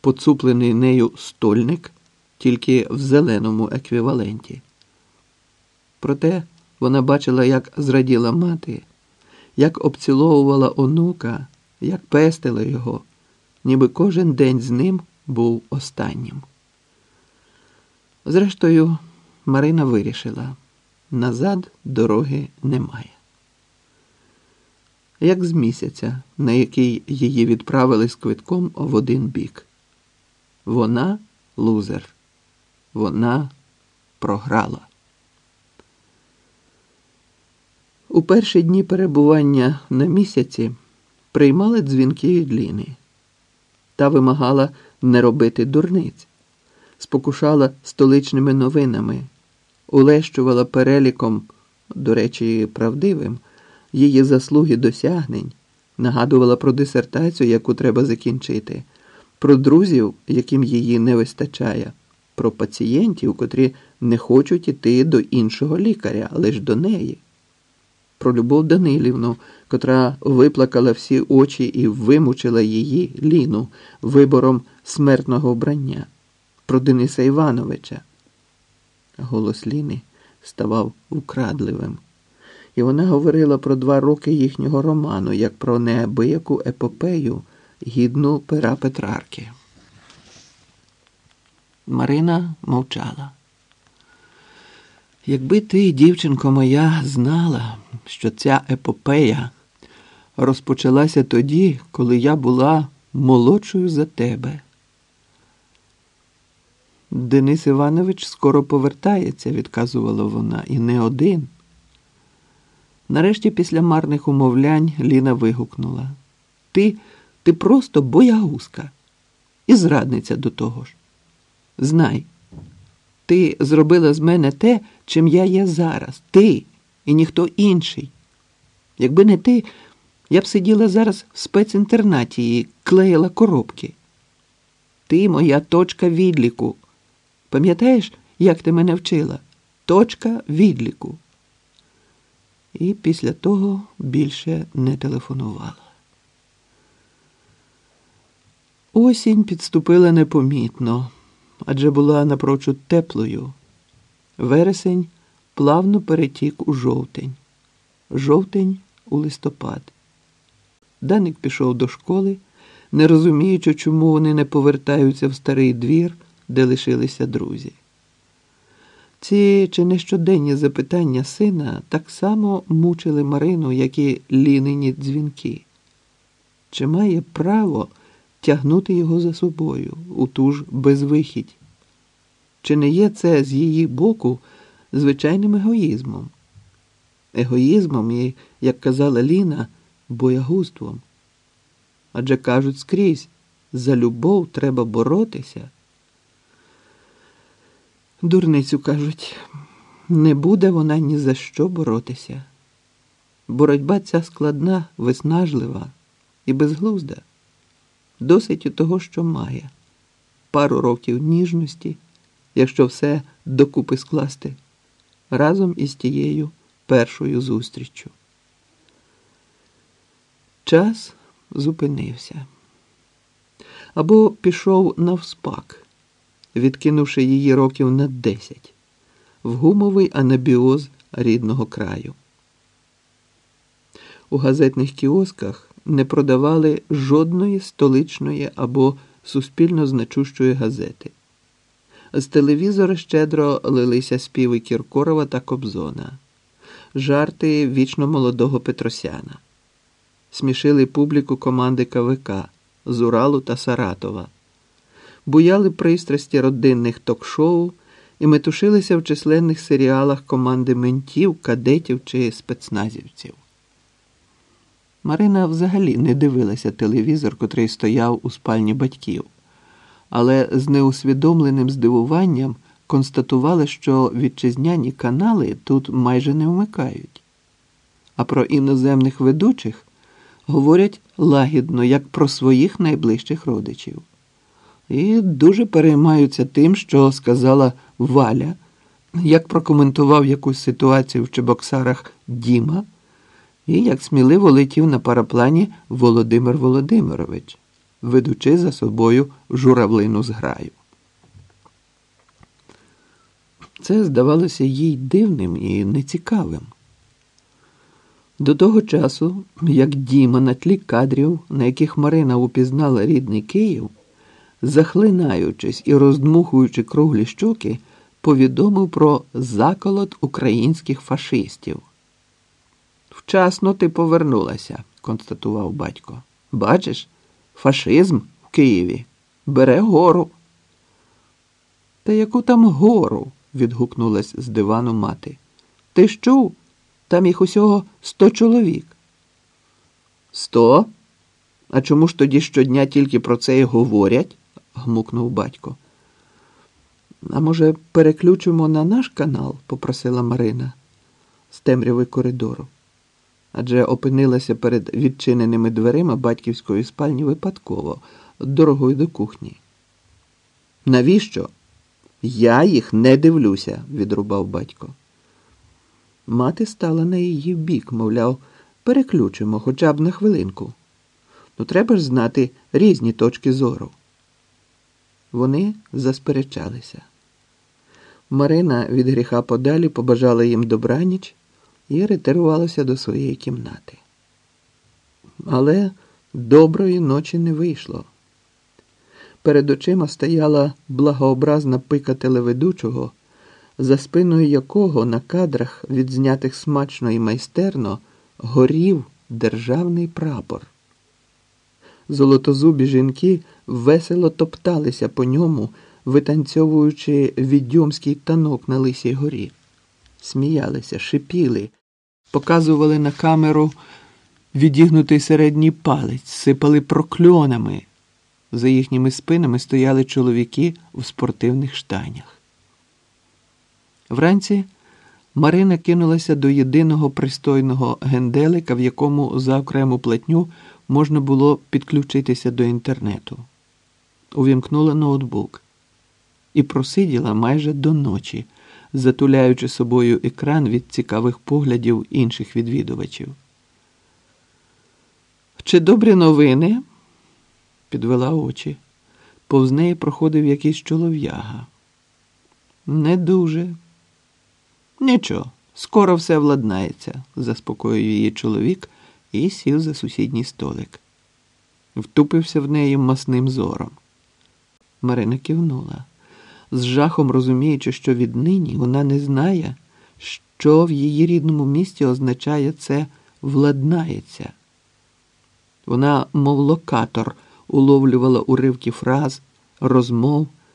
поцуплений нею стольник, тільки в зеленому еквіваленті. Проте вона бачила, як зраділа мати, як обціловувала онука, як пестила його, ніби кожен день з ним був останнім. Зрештою, Марина вирішила назад дороги немає. Як з місяця, на який її відправили з квитком в один бік. Вона лузер. Вона програла. У перші дні перебування на місяці приймали дзвінки від Ліни та вимагала не робити дурниць, спокушала столичними новинами, улещувала переліком, до речі, правдивим, її заслуги досягнень, нагадувала про дисертацію, яку треба закінчити, про друзів, яким її не вистачає, про пацієнтів, котрі не хочуть іти до іншого лікаря, лише до неї. Про Любов Данилівну, котра виплакала всі очі і вимучила її Ліну вибором смертного вбрання, про Дениса Івановича. Голос Ліни ставав украдливим, і вона говорила про два роки їхнього роману, як про неабияку епопею, гідну пера Петрарки. Марина мовчала. Якби ти, дівчинко моя, знала, що ця епопея розпочалася тоді, коли я була молодшою за тебе. Денис Іванович скоро повертається, відказувала вона, і не один. Нарешті, після марних умовлянь, Ліна вигукнула: Ти, ти просто боягузка і зрадниця до того ж. Знай, ти зробила з мене те, чим я є зараз. Ти і ніхто інший. Якби не ти, я б сиділа зараз в спецінтернаті і клеїла коробки. Ти моя точка відліку. Пам'ятаєш, як ти мене вчила? Точка відліку. І після того більше не телефонувала. Осінь підступила непомітно, адже була напрочуд теплою. Вересень плавно перетік у жовтень, жовтень у листопад. Даник пішов до школи, не розуміючи, чому вони не повертаються в старий двір, де лишилися друзі. Ці чи не щоденні запитання сина так само мучили Марину, як і лінині дзвінки. Чи має право тягнути його за собою у ту ж безвихідь? Чи не є це з її боку звичайним егоїзмом? Егоїзмом і, як казала Ліна, боягузтвом. Адже кажуть скрізь, за любов треба боротися. Дурницю кажуть, не буде вона ні за що боротися. Боротьба ця складна, виснажлива і безглузда. Досить у того, що має, пару років ніжності, якщо все докупи скласти, разом із тією першою зустріччю. Час зупинився або пішов навспак, відкинувши її років на десять в гумовий анабіоз рідного краю. У газетних кіосках не продавали жодної столичної або суспільно значущої газети. З телевізора щедро лилися співи Кіркорова та Кобзона, жарти вічно молодого Петросяна смішили публіку команди КВК з Уралу та Саратова, буяли пристрасті родинних ток-шоу і метушилися в численних серіалах команди ментів, кадетів чи спецназівців. Марина взагалі не дивилася телевізор, котрий стояв у спальні батьків, але з неусвідомленим здивуванням констатували, що вітчизняні канали тут майже не вмикають. А про іноземних ведучих говорять лагідно, як про своїх найближчих родичів. І дуже переймаються тим, що сказала Валя, як прокоментував якусь ситуацію в Чебоксарах Діма, і як сміливо летів на параплані Володимир Володимирович. ведучи за собою журавлину зграю. Це здавалося їй дивним і нецікавим. До того часу, як Діма на тлі кадрів, на яких Марина упізнала рідний Київ, захлинаючись і роздмухуючи круглі щоки, повідомив про заколот українських фашистів. Вчасно ти повернулася, констатував батько. Бачиш, фашизм в Києві бере гору. Та яку там гору? відгукнулась з дивану мати. Ти ж чув? Там їх усього сто чоловік. Сто? А чому ж тоді щодня тільки про це і говорять? гмукнув батько. А може, переключимо на наш канал? попросила Марина з темряви коридору. Адже опинилася перед відчиненими дверима батьківської спальні випадково, дорогою до кухні. Навіщо? Я їх не дивлюся, відрубав батько. Мати стала на її бік, мовляв, переключимо хоча б на хвилинку. Ну, треба ж знати різні точки зору. Вони засперечалися. Марина від гріха подалі побажала їм добраніч і ретирувалася до своєї кімнати. Але доброї ночі не вийшло. Перед очима стояла благообразна пика телеведучого, за спиною якого на кадрах, відзнятих смачно і майстерно, горів державний прапор. Золотозубі жінки весело топталися по ньому, витанцьовуючи відьомський танок на лисій горі. Сміялися, шипіли, показували на камеру відігнутий середній палець, сипали прокльонами. За їхніми спинами стояли чоловіки в спортивних штанях. Вранці Марина кинулася до єдиного пристойного генделика, в якому за окрему платню можна було підключитися до інтернету. Увімкнула ноутбук і просиділа майже до ночі, затуляючи собою екран від цікавих поглядів інших відвідувачів. Чи добрі новини? підвела очі. Повз неї проходив якийсь чолов'яга. Не дуже. Нічого, скоро все владнається, заспокоїв її чоловік і сів за сусідній столик. Втупився в неї масним зором. Марина кивнула, з жахом розуміючи, що віднині вона не знає, що в її рідному місті означає це владнається. Вона, мов локатор, уловлювала уривки фраз, розмов.